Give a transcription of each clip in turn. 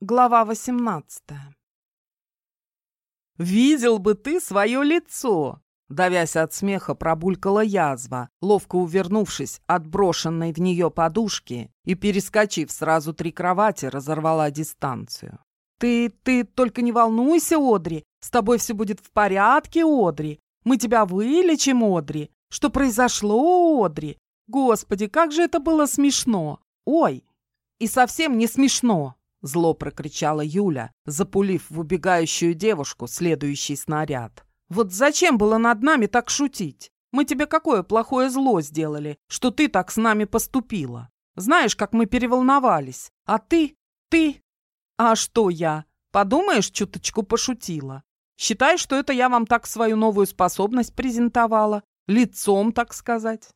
Глава восемнадцатая. «Видел бы ты свое лицо!» Давясь от смеха, пробулькала язва, ловко увернувшись от брошенной в нее подушки и, перескочив сразу три кровати, разорвала дистанцию. «Ты, ты только не волнуйся, Одри! С тобой все будет в порядке, Одри! Мы тебя вылечим, Одри! Что произошло, Одри? Господи, как же это было смешно! Ой, и совсем не смешно!» Зло прокричала Юля, запулив в убегающую девушку следующий снаряд. «Вот зачем было над нами так шутить? Мы тебе какое плохое зло сделали, что ты так с нами поступила? Знаешь, как мы переволновались. А ты, ты... А что я? Подумаешь, чуточку пошутила. Считай, что это я вам так свою новую способность презентовала. Лицом, так сказать.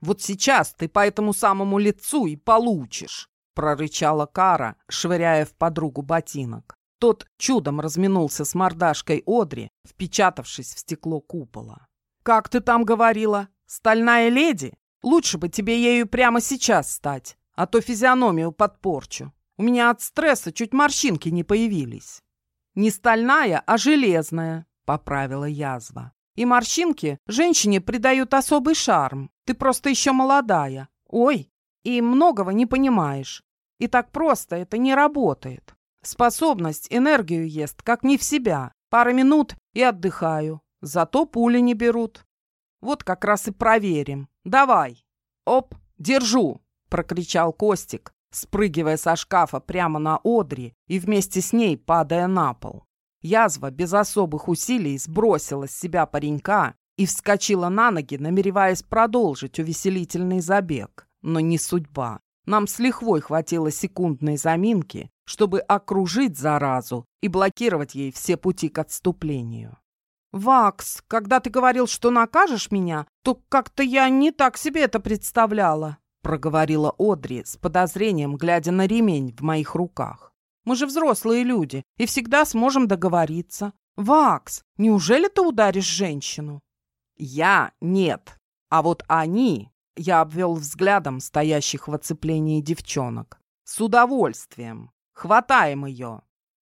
Вот сейчас ты по этому самому лицу и получишь. — прорычала Кара, швыряя в подругу ботинок. Тот чудом разминулся с мордашкой Одри, впечатавшись в стекло купола. «Как ты там говорила? Стальная леди? Лучше бы тебе ею прямо сейчас стать, а то физиономию подпорчу. У меня от стресса чуть морщинки не появились». «Не стальная, а железная», — поправила язва. «И морщинки женщине придают особый шарм. Ты просто еще молодая. Ой, и многого не понимаешь. И так просто это не работает. Способность энергию ест, как не в себя. Пара минут и отдыхаю. Зато пули не берут. Вот как раз и проверим. Давай. Оп, держу, прокричал Костик, спрыгивая со шкафа прямо на Одри и вместе с ней падая на пол. Язва без особых усилий сбросила с себя паренька и вскочила на ноги, намереваясь продолжить увеселительный забег. Но не судьба. Нам с лихвой хватило секундной заминки, чтобы окружить заразу и блокировать ей все пути к отступлению. «Вакс, когда ты говорил, что накажешь меня, то как-то я не так себе это представляла», проговорила Одри с подозрением, глядя на ремень в моих руках. «Мы же взрослые люди и всегда сможем договориться. Вакс, неужели ты ударишь женщину?» «Я нет, а вот они я обвел взглядом стоящих в оцеплении девчонок. «С удовольствием! Хватаем ее!»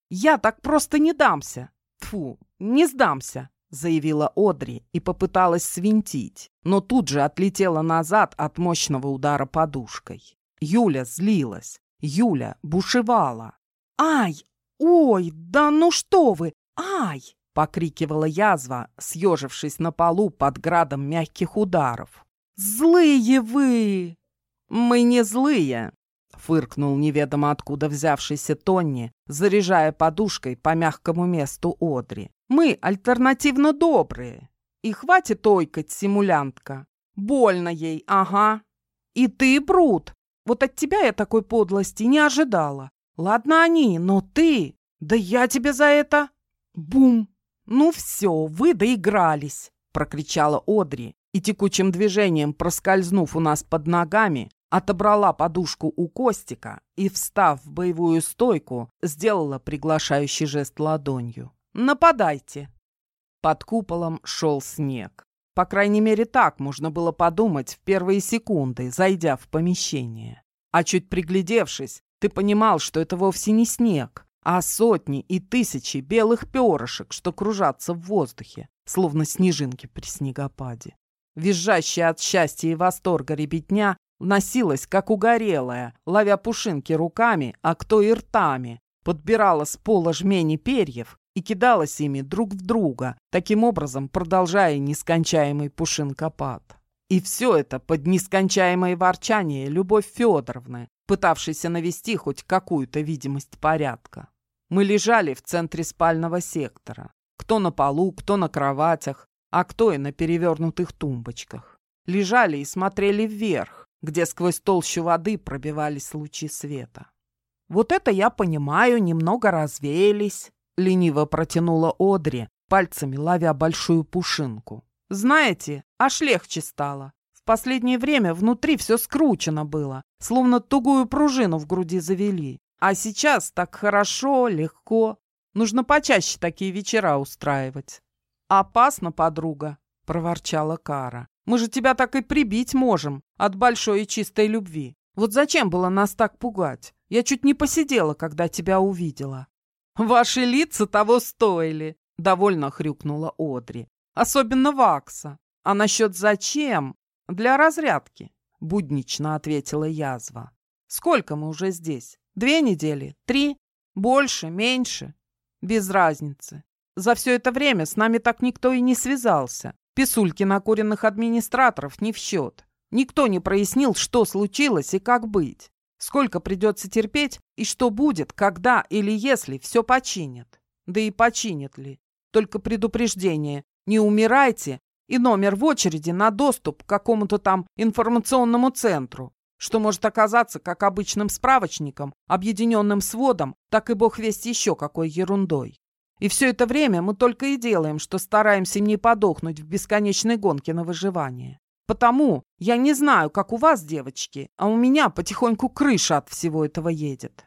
«Я так просто не дамся! Тфу, не сдамся!» заявила Одри и попыталась свинтить, но тут же отлетела назад от мощного удара подушкой. Юля злилась, Юля бушевала. «Ай! Ой, да ну что вы! Ай!» — покрикивала язва, съежившись на полу под градом мягких ударов. «Злые вы!» «Мы не злые!» — фыркнул неведомо откуда взявшийся Тонни, заряжая подушкой по мягкому месту Одри. «Мы альтернативно добрые. И хватит ойкать, симулянтка. Больно ей, ага. И ты, Брут, вот от тебя я такой подлости не ожидала. Ладно они, но ты... Да я тебе за это...» Бум! «Ну все, вы доигрались!» — прокричала Одри, и текучим движением, проскользнув у нас под ногами, отобрала подушку у Костика и, встав в боевую стойку, сделала приглашающий жест ладонью. «Нападайте!» Под куполом шел снег. По крайней мере, так можно было подумать в первые секунды, зайдя в помещение. А чуть приглядевшись, ты понимал, что это вовсе не снег, а сотни и тысячи белых перышек, что кружатся в воздухе, словно снежинки при снегопаде. Визжащая от счастья и восторга ребятня носилась, как угорелая, ловя пушинки руками, а кто и ртами, подбирала с пола жмени перьев и кидалась ими друг в друга, таким образом продолжая нескончаемый пушинкопад. И все это под нескончаемое ворчание Любовь Федоровны, пытавшейся навести хоть какую-то видимость порядка. Мы лежали в центре спального сектора. Кто на полу, кто на кроватях, а кто и на перевернутых тумбочках. Лежали и смотрели вверх, где сквозь толщу воды пробивались лучи света. «Вот это я понимаю, немного развеялись», — лениво протянула Одри, пальцами ловя большую пушинку. «Знаете, аж легче стало. В последнее время внутри все скручено было, словно тугую пружину в груди завели. А сейчас так хорошо, легко. Нужно почаще такие вечера устраивать». «Опасно, подруга», — проворчала Кара. «Мы же тебя так и прибить можем от большой и чистой любви. Вот зачем было нас так пугать? Я чуть не посидела, когда тебя увидела». «Ваши лица того стоили», — довольно хрюкнула Одри. «Особенно Вакса. А насчет зачем? Для разрядки», — буднично ответила язва. «Сколько мы уже здесь? Две недели? Три? Больше? Меньше? Без разницы. За все это время с нами так никто и не связался. Писульки накуренных администраторов не в счет. Никто не прояснил, что случилось и как быть. Сколько придется терпеть и что будет, когда или если все починят. Да и починят ли. Только предупреждение. Не умирайте и номер в очереди на доступ к какому-то там информационному центру, что может оказаться как обычным справочником, объединенным сводом, так и бог весть еще какой ерундой. И все это время мы только и делаем, что стараемся не подохнуть в бесконечной гонке на выживание. Потому я не знаю, как у вас, девочки, а у меня потихоньку крыша от всего этого едет.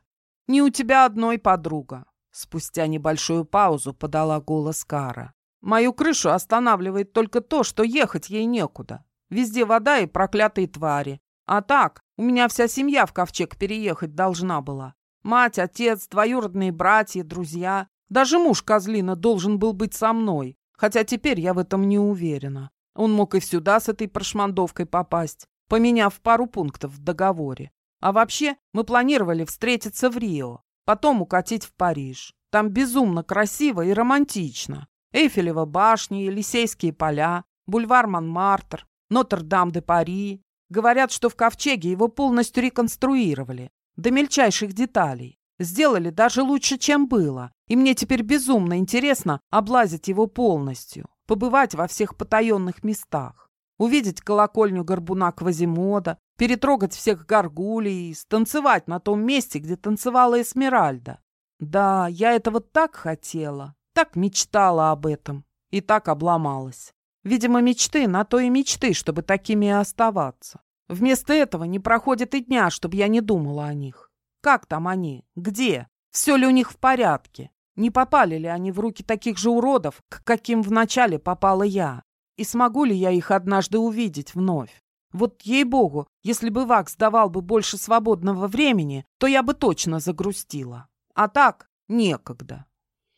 Не у тебя одной подруга. Спустя небольшую паузу подала голос Кара. Мою крышу останавливает только то, что ехать ей некуда. Везде вода и проклятые твари. А так, у меня вся семья в ковчег переехать должна была. Мать, отец, двоюродные братья, друзья. Даже муж Козлина должен был быть со мной, хотя теперь я в этом не уверена. Он мог и сюда с этой прошмандовкой попасть, поменяв пару пунктов в договоре. А вообще, мы планировали встретиться в Рио, потом укатить в Париж. Там безумно красиво и романтично. Эйфелева башня, Елисейские поля, бульвар Монмартр, Нотр-Дам-де-Пари. Говорят, что в Ковчеге его полностью реконструировали, до мельчайших деталей. Сделали даже лучше, чем было. И мне теперь безумно интересно облазить его полностью, побывать во всех потаенных местах, увидеть колокольню горбуна Квазимода, перетрогать всех горгулей, станцевать на том месте, где танцевала Эсмеральда. Да, я этого так хотела, так мечтала об этом и так обломалась. Видимо, мечты на то и мечты, чтобы такими и оставаться. Вместо этого не проходит и дня, чтобы я не думала о них. Как там они? Где? Все ли у них в порядке? Не попали ли они в руки таких же уродов, к каким вначале попала я? И смогу ли я их однажды увидеть вновь? Вот ей-богу, если бы Вакс давал бы больше свободного времени, то я бы точно загрустила. А так некогда.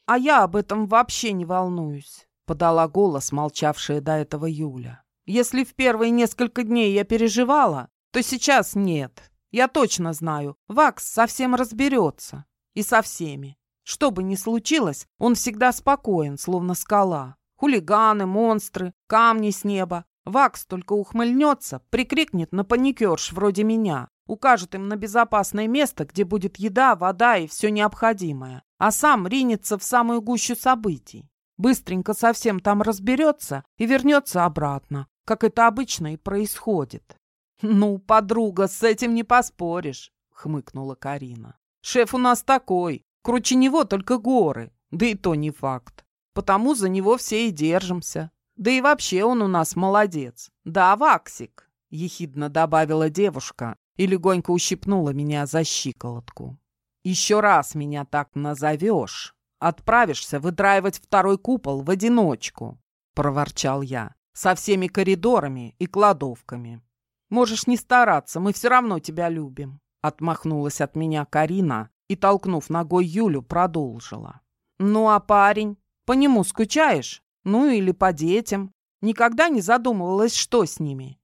А я об этом вообще не волнуюсь, подала голос молчавшая до этого Юля. Если в первые несколько дней я переживала, то сейчас нет. Я точно знаю, Вакс совсем разберется. И со всеми. Что бы ни случилось, он всегда спокоен, словно скала. Хулиганы, монстры, камни с неба. Вакс только ухмыльнется, прикрикнет на паникерш вроде меня, укажет им на безопасное место, где будет еда, вода и все необходимое, а сам ринется в самую гущу событий. Быстренько совсем там разберется и вернется обратно, как это обычно и происходит. «Ну, подруга, с этим не поспоришь», — хмыкнула Карина. «Шеф у нас такой, круче него только горы, да и то не факт. Потому за него все и держимся. Да и вообще он у нас молодец. Да, Ваксик», — ехидно добавила девушка и легонько ущипнула меня за щиколотку. «Еще раз меня так назовешь, отправишься выдраивать второй купол в одиночку», — проворчал я, «со всеми коридорами и кладовками». Можешь не стараться, мы все равно тебя любим. Отмахнулась от меня Карина и, толкнув ногой Юлю, продолжила. Ну а парень? По нему скучаешь? Ну или по детям? Никогда не задумывалась, что с ними?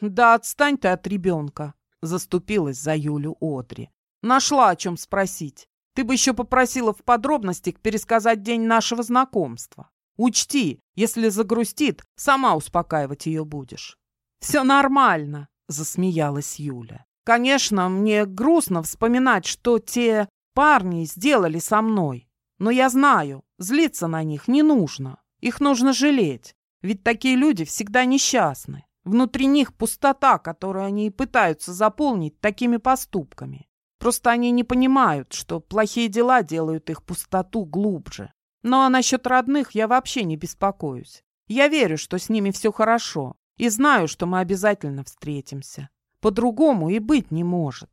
Да отстань ты от ребенка, заступилась за Юлю Одри. Нашла о чем спросить. Ты бы еще попросила в подробностях пересказать день нашего знакомства. Учти, если загрустит, сама успокаивать ее будешь. «Все нормально», — засмеялась Юля. «Конечно, мне грустно вспоминать, что те парни сделали со мной. Но я знаю, злиться на них не нужно. Их нужно жалеть. Ведь такие люди всегда несчастны. Внутри них пустота, которую они пытаются заполнить такими поступками. Просто они не понимают, что плохие дела делают их пустоту глубже. Ну а насчет родных я вообще не беспокоюсь. Я верю, что с ними все хорошо. И знаю, что мы обязательно встретимся. По-другому и быть не может.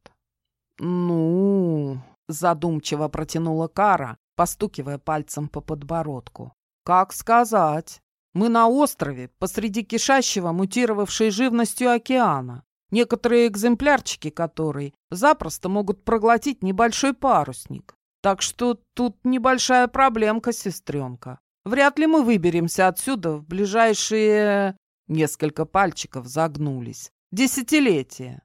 Ну, задумчиво протянула Кара, постукивая пальцем по подбородку. Как сказать? Мы на острове, посреди кишащего, мутировавшей живностью океана. некоторые экземплярчики которые запросто могут проглотить небольшой парусник. Так что тут небольшая проблемка, сестренка. Вряд ли мы выберемся отсюда в ближайшие... Несколько пальчиков загнулись. Десятилетия.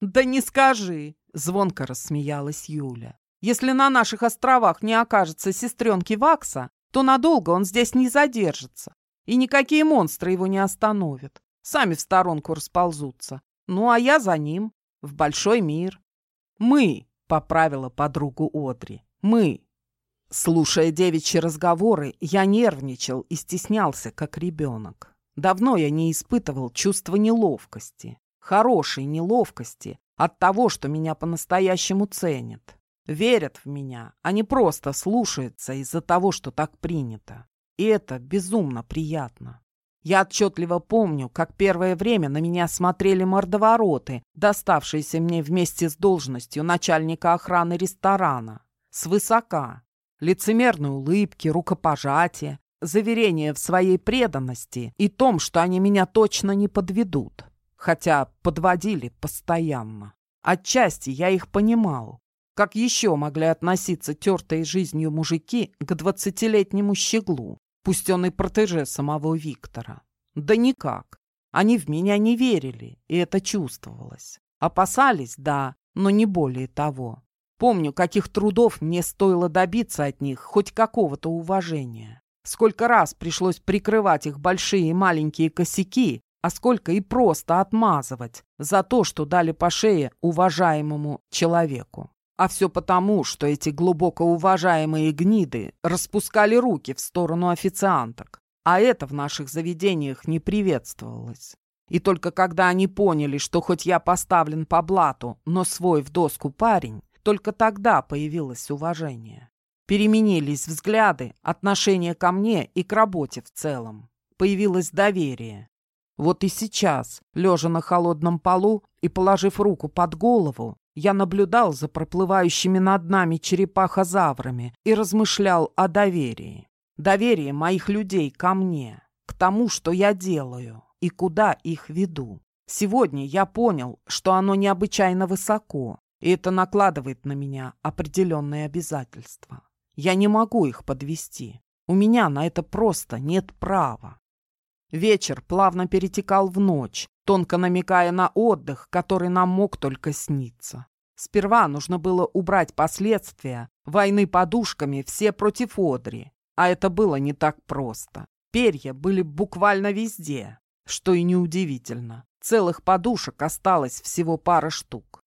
Да не скажи, звонко рассмеялась Юля. Если на наших островах не окажется сестренки Вакса, то надолго он здесь не задержится. И никакие монстры его не остановят. Сами в сторонку расползутся. Ну, а я за ним. В большой мир. Мы, поправила подругу Одри. Мы. Слушая девичьи разговоры, я нервничал и стеснялся, как ребенок. Давно я не испытывал чувства неловкости, хорошей неловкости от того, что меня по-настоящему ценят. Верят в меня, а не просто слушаются из-за того, что так принято. И это безумно приятно. Я отчетливо помню, как первое время на меня смотрели мордовороты, доставшиеся мне вместе с должностью начальника охраны ресторана. Свысока. Лицемерные улыбки, рукопожатия, заверения в своей преданности и том, что они меня точно не подведут. Хотя подводили постоянно. Отчасти я их понимал. Как еще могли относиться тертые жизнью мужики к двадцатилетнему щеглу, пусть он и протеже самого Виктора? Да никак. Они в меня не верили, и это чувствовалось. Опасались, да, но не более того. Помню, каких трудов мне стоило добиться от них хоть какого-то уважения. Сколько раз пришлось прикрывать их большие и маленькие косяки, а сколько и просто отмазывать за то, что дали по шее уважаемому человеку. А все потому, что эти глубоко уважаемые гниды распускали руки в сторону официанток. А это в наших заведениях не приветствовалось. И только когда они поняли, что хоть я поставлен по блату, но свой в доску парень, только тогда появилось уважение. Переменились взгляды, отношение ко мне и к работе в целом. Появилось доверие. Вот и сейчас, лежа на холодном полу и положив руку под голову, я наблюдал за проплывающими над нами черепахозаврами и размышлял о доверии. Доверие моих людей ко мне, к тому, что я делаю и куда их веду. Сегодня я понял, что оно необычайно высоко, и это накладывает на меня определенные обязательства. Я не могу их подвести. У меня на это просто нет права. Вечер плавно перетекал в ночь, тонко намекая на отдых, который нам мог только сниться. Сперва нужно было убрать последствия войны подушками все против Одри, а это было не так просто. Перья были буквально везде, что и неудивительно. Целых подушек осталось всего пара штук.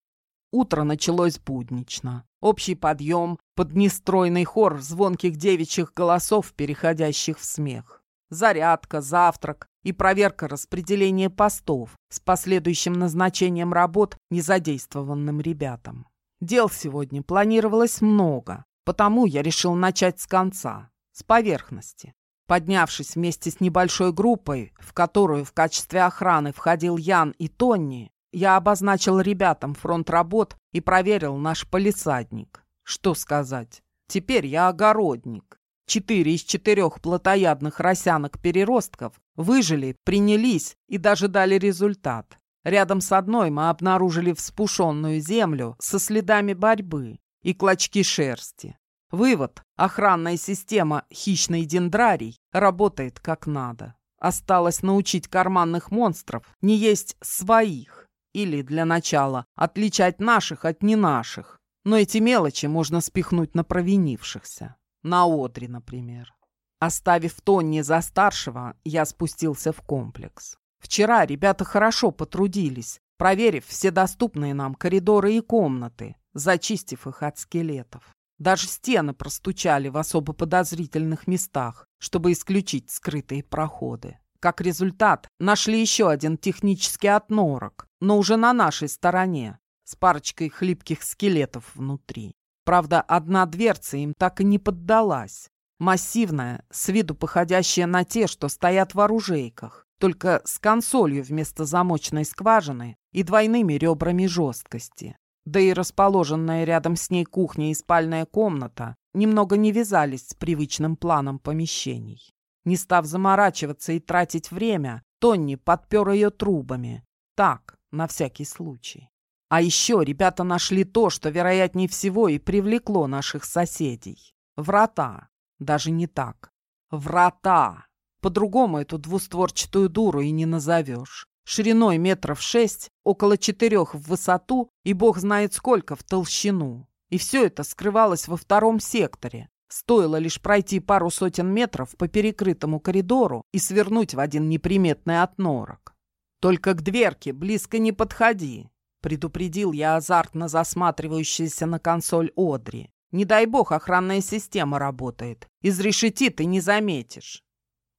Утро началось буднично. Общий подъем под нестройный хор звонких девичьих голосов, переходящих в смех. Зарядка, завтрак и проверка распределения постов с последующим назначением работ незадействованным ребятам. Дел сегодня планировалось много, потому я решил начать с конца, с поверхности. Поднявшись вместе с небольшой группой, в которую в качестве охраны входил Ян и Тонни, я обозначил ребятам фронт работ и проверил наш полисадник. Что сказать? Теперь я огородник. Четыре из четырех плотоядных росянок-переростков выжили, принялись и даже дали результат. Рядом с одной мы обнаружили вспушенную землю со следами борьбы и клочки шерсти. Вывод – охранная система «Хищный дендрарий» работает как надо. Осталось научить карманных монстров не есть своих. Или, для начала, отличать наших от не наших. Но эти мелочи можно спихнуть на провинившихся. На Одри, например. Оставив Тонни за старшего, я спустился в комплекс. Вчера ребята хорошо потрудились, проверив все доступные нам коридоры и комнаты, зачистив их от скелетов. Даже стены простучали в особо подозрительных местах, чтобы исключить скрытые проходы. Как результат, нашли еще один технический отнорок, но уже на нашей стороне, с парочкой хлипких скелетов внутри. Правда, одна дверца им так и не поддалась. Массивная, с виду походящая на те, что стоят в оружейках, только с консолью вместо замочной скважины и двойными ребрами жесткости. Да и расположенная рядом с ней кухня и спальная комната немного не вязались с привычным планом помещений. Не став заморачиваться и тратить время, Тонни подпер ее трубами. Так, на всякий случай. А еще ребята нашли то, что, вероятнее всего, и привлекло наших соседей. Врата. Даже не так. Врата. По-другому эту двустворчатую дуру и не назовешь. Шириной метров шесть, около четырех в высоту и бог знает сколько в толщину. И все это скрывалось во втором секторе. Стоило лишь пройти пару сотен метров по перекрытому коридору и свернуть в один неприметный отнорок. «Только к дверке близко не подходи», — предупредил я азартно засматривающийся на консоль Одри. «Не дай бог охранная система работает. Изрешетит и не заметишь».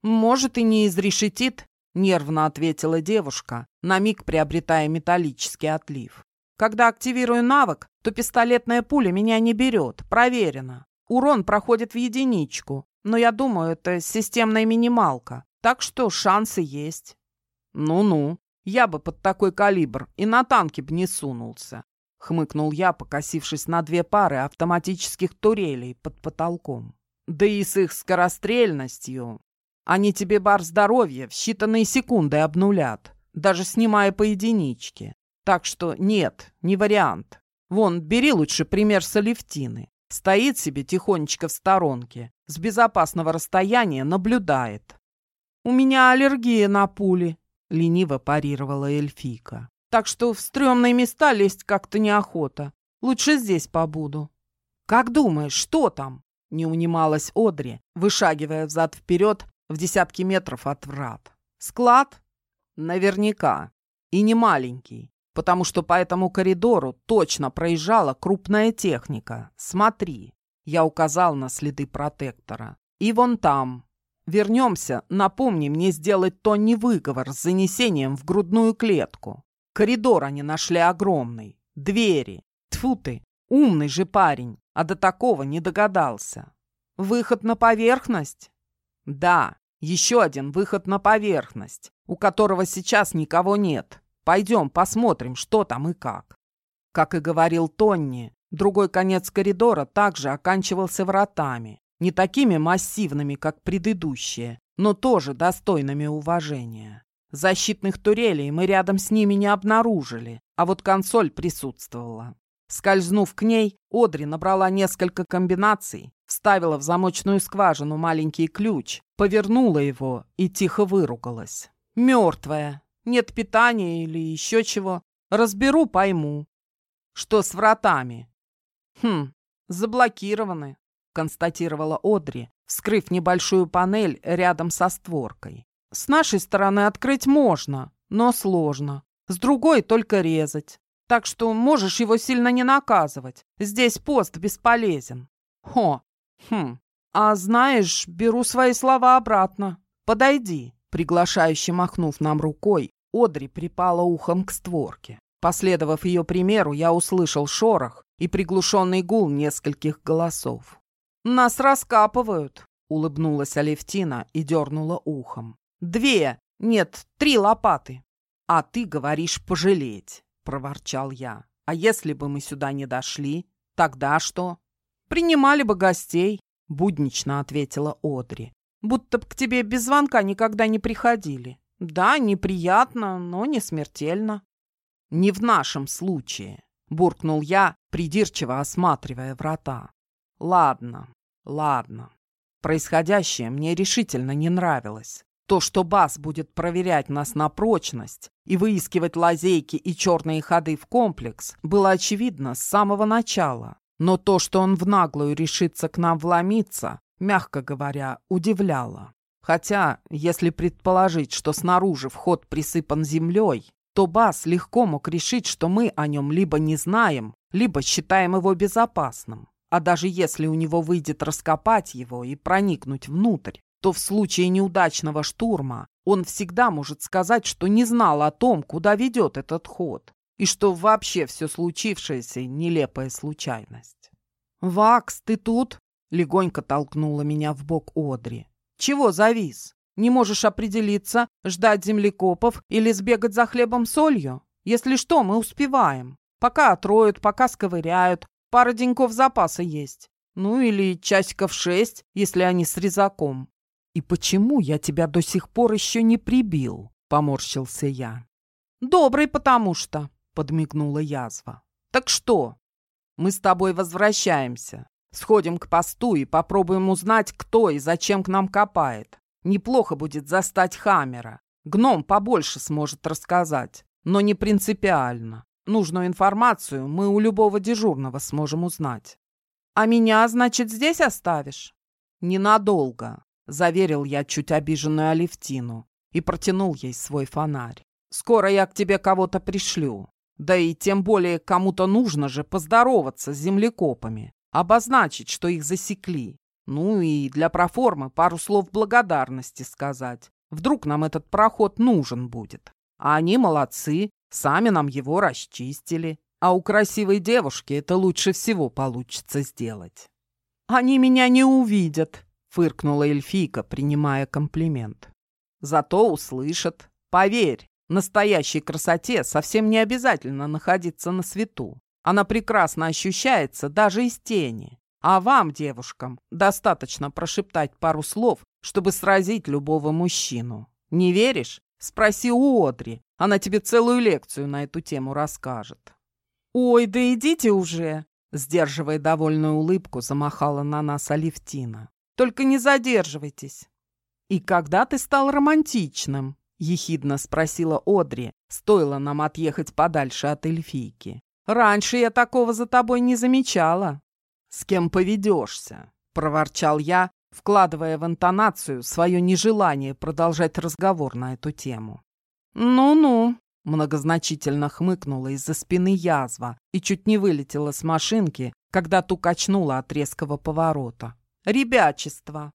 «Может, и не изрешетит», — нервно ответила девушка, на миг приобретая металлический отлив. «Когда активирую навык, то пистолетная пуля меня не берет, проверено. Урон проходит в единичку, но я думаю, это системная минималка, так что шансы есть». «Ну-ну, я бы под такой калибр и на танке б не сунулся», — хмыкнул я, покосившись на две пары автоматических турелей под потолком. «Да и с их скорострельностью они тебе бар здоровья в считанные секунды обнулят, даже снимая по единичке. Так что нет, не вариант. Вон, бери лучше пример с Алевтины. Стоит себе тихонечко в сторонке, с безопасного расстояния наблюдает. «У меня аллергия на пули», — лениво парировала эльфийка. «Так что в стрёмные места лезть как-то неохота. Лучше здесь побуду». «Как думаешь, что там?» — не унималась Одри, вышагивая взад-вперед в десятки метров от врат. Склад? Наверняка. И не маленький, потому что по этому коридору точно проезжала крупная техника. Смотри. Я указал на следы протектора. И вон там. Вернемся, напомни мне сделать Тони выговор с занесением в грудную клетку. Коридор они нашли огромный. Двери. Тьфу ты, умный же парень, а до такого не догадался. Выход на поверхность? Да, еще один выход на поверхность, у которого сейчас никого нет. Пойдем посмотрим, что там и как. Как и говорил Тонни, другой конец коридора также оканчивался вратами. Не такими массивными, как предыдущие, но тоже достойными уважения. Защитных турелей мы рядом с ними не обнаружили, а вот консоль присутствовала. Скользнув к ней, Одри набрала несколько комбинаций, вставила в замочную скважину маленький ключ, повернула его и тихо выругалась. «Мертвая. Нет питания или еще чего. Разберу, пойму. Что с вратами?» «Хм, заблокированы», — констатировала Одри, вскрыв небольшую панель рядом со створкой. «С нашей стороны открыть можно, но сложно. С другой только резать. Так что можешь его сильно не наказывать. Здесь пост бесполезен. Хо, хм. А знаешь, беру свои слова обратно. Подойди. Приглашающе махнув нам рукой, Одри припала ухом к створке. Последовав ее примеру, я услышал шорох и приглушенный гул нескольких голосов. «Нас раскапывают», — улыбнулась Алевтина и дернула ухом. «Две, нет, три лопаты. А ты говоришь пожалеть. — проворчал я. «А если бы мы сюда не дошли, тогда что?» «Принимали бы гостей», — буднично ответила Одри. «Будто б к тебе без звонка никогда не приходили. Да, неприятно, но не смертельно». «Не в нашем случае», — буркнул я, придирчиво осматривая врата. «Ладно, ладно. Происходящее мне решительно не нравилось. То, что Бас будет проверять нас на прочность и выискивать лазейки и черные ходы в комплекс, было очевидно с самого начала. Но то, что он в наглую решится к нам вломиться, мягко говоря, удивляло. Хотя, если предположить, что снаружи вход присыпан землей, то Бас легко мог решить, что мы о нем либо не знаем, либо считаем его безопасным. А даже если у него выйдет раскопать его и проникнуть внутрь, то в случае неудачного штурма он всегда может сказать, что не знал о том, куда ведет этот ход, и что вообще все случившееся — нелепая случайность. «Вакс, ты тут?» — легонько толкнула меня в бок Одри. «Чего завис? Не можешь определиться, ждать землекопов или сбегать за хлебом-солью? Если что, мы успеваем. Пока отроют, пока сковыряют, пара деньков запаса есть. Ну или часиков шесть, если они с резаком. «И почему я тебя до сих пор еще не прибил?» — поморщился я. «Добрый, потому что», — подмигнула язва. «Так что? Мы с тобой возвращаемся. Сходим к посту и попробуем узнать, кто и зачем к нам копает. Неплохо будет застать Хаммера. Гном побольше сможет рассказать, но не принципиально. Нужную информацию мы у любого дежурного сможем узнать. А меня, значит, здесь оставишь? Ненадолго, заверил я чуть обиженную Алевтину и протянул ей свой фонарь. Скоро я к тебе кого-то пришлю. Да и тем более кому-то нужно же поздороваться с землекопами обозначить, что их засекли. Ну и для проформы пару слов благодарности сказать. Вдруг нам этот проход нужен будет. А они молодцы, сами нам его расчистили. А у красивой девушки это лучше всего получится сделать. «Они меня не увидят», — фыркнула эльфийка, принимая комплимент. «Зато услышат. Поверь, настоящей красоте совсем не обязательно находиться на свету. Она прекрасно ощущается даже из тени. А вам, девушкам, достаточно прошептать пару слов, чтобы сразить любого мужчину. Не веришь? Спроси у Одри. Она тебе целую лекцию на эту тему расскажет. «Ой, да идите уже!» Сдерживая довольную улыбку, замахала на нас Алевтина. «Только не задерживайтесь!» «И когда ты стал романтичным?» — ехидно спросила Одри. Стоило нам отъехать подальше от эльфийки. Раньше я такого за тобой не замечала. С кем поведешься? Проворчал я, вкладывая в интонацию свое нежелание продолжать разговор на эту тему. «Ну-ну», — многозначительно хмыкнула из-за спины язва и чуть не вылетела с машинки, когда ту качнула от резкого поворота. «Ребячество!»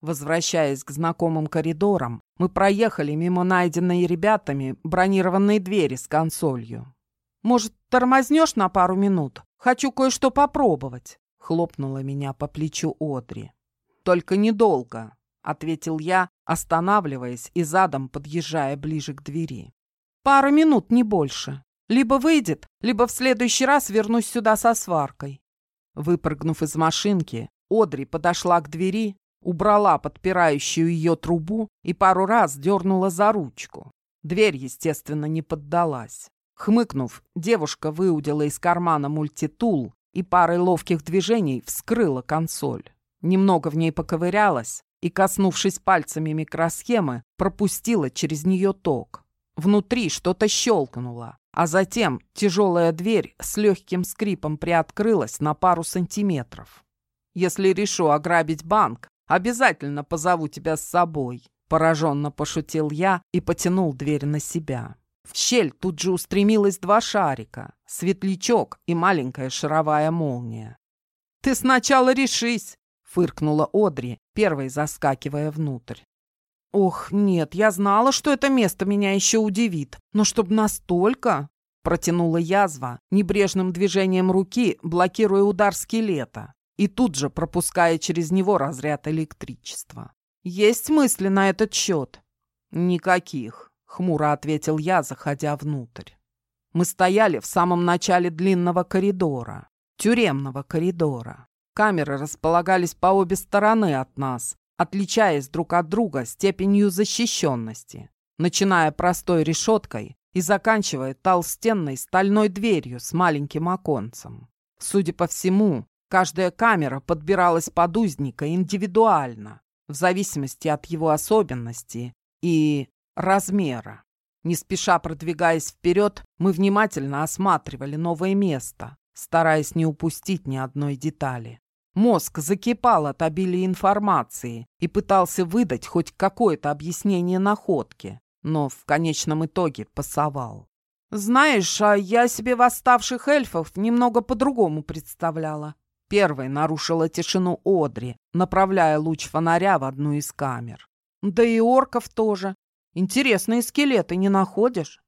Возвращаясь к знакомым коридорам, мы проехали мимо найденной ребятами бронированной двери с консолью. «Может, тормознешь на пару минут? Хочу кое-что попробовать», — хлопнула меня по плечу Одри. «Только недолго», — ответил я, останавливаясь и задом подъезжая ближе к двери. «Пару минут, не больше. Либо выйдет, либо в следующий раз вернусь сюда со сваркой». Выпрыгнув из машинки, Одри подошла к двери, убрала подпирающую ее трубу и пару раз дернула за ручку. Дверь, естественно, не поддалась. Хмыкнув, девушка выудила из кармана мультитул и парой ловких движений вскрыла консоль. Немного в ней поковырялась и, коснувшись пальцами микросхемы, пропустила через нее ток. Внутри что-то щелкнуло, а затем тяжелая дверь с легким скрипом приоткрылась на пару сантиметров. «Если решу ограбить банк, обязательно позову тебя с собой», пораженно пошутил я и потянул дверь на себя. В щель тут же устремилось два шарика, светлячок и маленькая шаровая молния. «Ты сначала решись!» — фыркнула Одри, первой заскакивая внутрь. «Ох, нет, я знала, что это место меня еще удивит, но чтоб настолько...» Протянула язва, небрежным движением руки, блокируя удар скелета, и тут же пропуская через него разряд электричества. «Есть мысли на этот счет?» «Никаких», хмуро ответил я, заходя внутрь. Мы стояли в самом начале длинного коридора, тюремного коридора. Камеры располагались по обе стороны от нас, отличаясь друг от друга степенью защищенности, начиная простой решеткой и заканчивая толстенной стальной дверью с маленьким оконцем. Судя по всему, каждая камера подбиралась под узника индивидуально, в зависимости от его особенностей и размера. Не спеша продвигаясь вперед, мы внимательно осматривали новое место, стараясь не упустить ни одной детали. Мозг закипал от обилия информации и пытался выдать хоть какое-то объяснение находки, но в конечном итоге пасовал. «Знаешь, а я себе восставших эльфов немного по-другому представляла». Первой нарушила тишину Одри, направляя луч фонаря в одну из камер. «Да и орков тоже. Интересные скелеты не находишь?